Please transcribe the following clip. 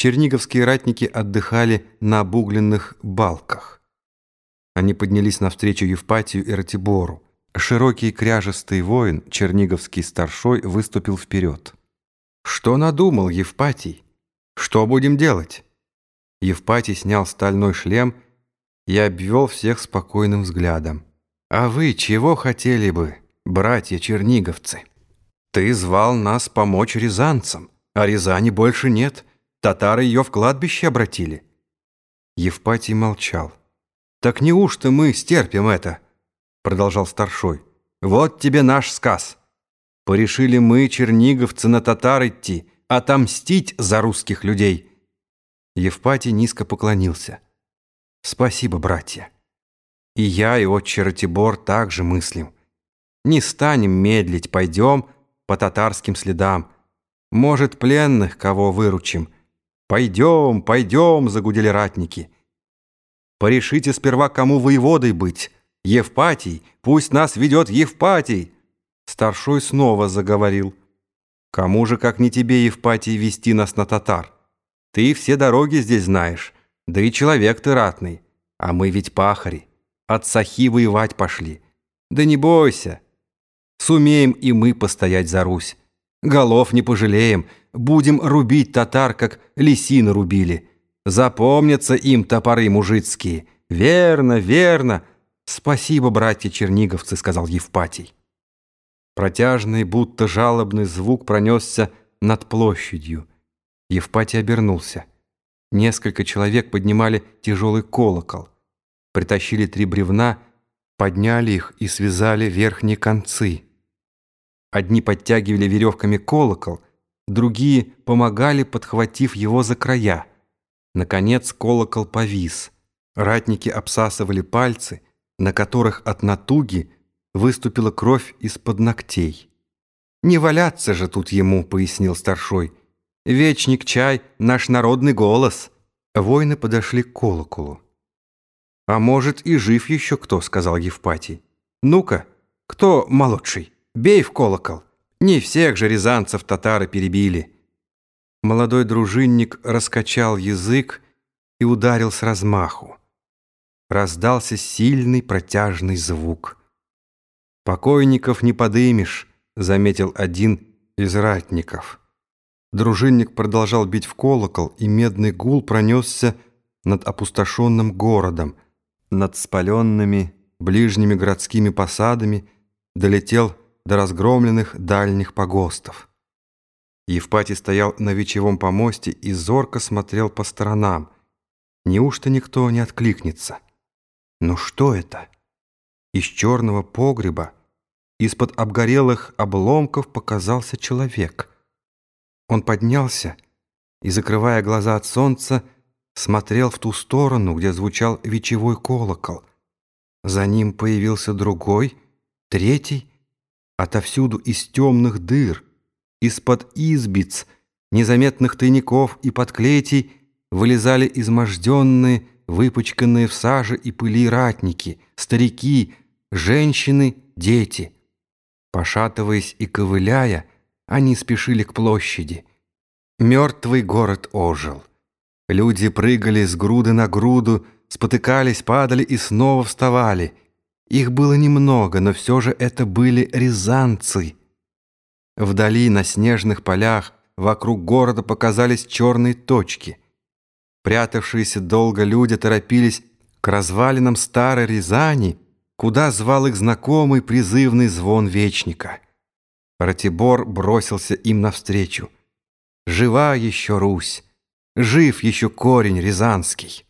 черниговские ратники отдыхали на обугленных балках. Они поднялись навстречу Евпатию и Ратибору. Широкий кряжестый воин, черниговский старшой, выступил вперед. «Что надумал Евпатий? Что будем делать?» Евпатий снял стальной шлем и обвел всех спокойным взглядом. «А вы чего хотели бы, братья черниговцы? Ты звал нас помочь рязанцам, а Рязани больше нет. Татары ее в кладбище обратили». Евпатий молчал. «Так неужто мы стерпим это?» Продолжал старшой. «Вот тебе наш сказ. Порешили мы, черниговцы, на татар идти, отомстить за русских людей». Евпатий низко поклонился. «Спасибо, братья. И я, и отче Ратибор также мыслим. Не станем медлить, пойдем по татарским следам. Может, пленных кого выручим. Пойдем, пойдем, загудели ратники. Порешите сперва, кому воеводой быть. Евпатий, пусть нас ведет Евпатий. Старшой снова заговорил. Кому же, как не тебе, Евпатий, вести нас на татар? Ты все дороги здесь знаешь, да и человек ты ратный. А мы ведь пахари, от сахи воевать пошли. Да не бойся, сумеем и мы постоять за Русь. Голов не пожалеем, будем рубить татар, как лисины рубили. Запомнятся им топоры мужицкие. Верно, верно. Спасибо, братья черниговцы, сказал Евпатий. Протяжный, будто жалобный звук пронесся над площадью. Евпатий обернулся. Несколько человек поднимали тяжелый колокол. Притащили три бревна, подняли их и связали верхние концы. Одни подтягивали веревками колокол, другие помогали, подхватив его за края. Наконец колокол повис. Ратники обсасывали пальцы, на которых от натуги выступила кровь из-под ногтей. «Не валяться же тут ему», — пояснил старшой. «Вечник чай — наш народный голос». Воины подошли к колоколу. «А может, и жив еще кто», — сказал Евпатий. «Ну-ка, кто молодший?» Бей в колокол. Не всех же рязанцев татары перебили. Молодой дружинник раскачал язык и ударил с размаху. Раздался сильный протяжный звук. «Покойников не подымешь», — заметил один из ратников. Дружинник продолжал бить в колокол, и медный гул пронесся над опустошенным городом, над спаленными ближними городскими посадами, долетел до разгромленных дальних погостов. Евпатий стоял на вечевом помосте и зорко смотрел по сторонам. Неужто никто не откликнется? Но что это? Из черного погреба, из-под обгорелых обломков показался человек. Он поднялся и, закрывая глаза от солнца, смотрел в ту сторону, где звучал вечевой колокол. За ним появился другой, третий, Отовсюду из темных дыр, из-под избиц, незаметных тайников и подклетий вылезали изможденные, выпачканные в саже и пыли ратники, старики, женщины, дети. Пошатываясь и ковыляя, они спешили к площади. Мертвый город ожил. Люди прыгали с груды на груду, спотыкались, падали и снова вставали — их было немного, но все же это были рязанцы. Вдали, на снежных полях, вокруг города показались черные точки. Прятавшиеся долго люди торопились к развалинам старой Рязани, куда звал их знакомый призывный звон Вечника. Ратибор бросился им навстречу. «Жива еще Русь! Жив еще корень Рязанский!»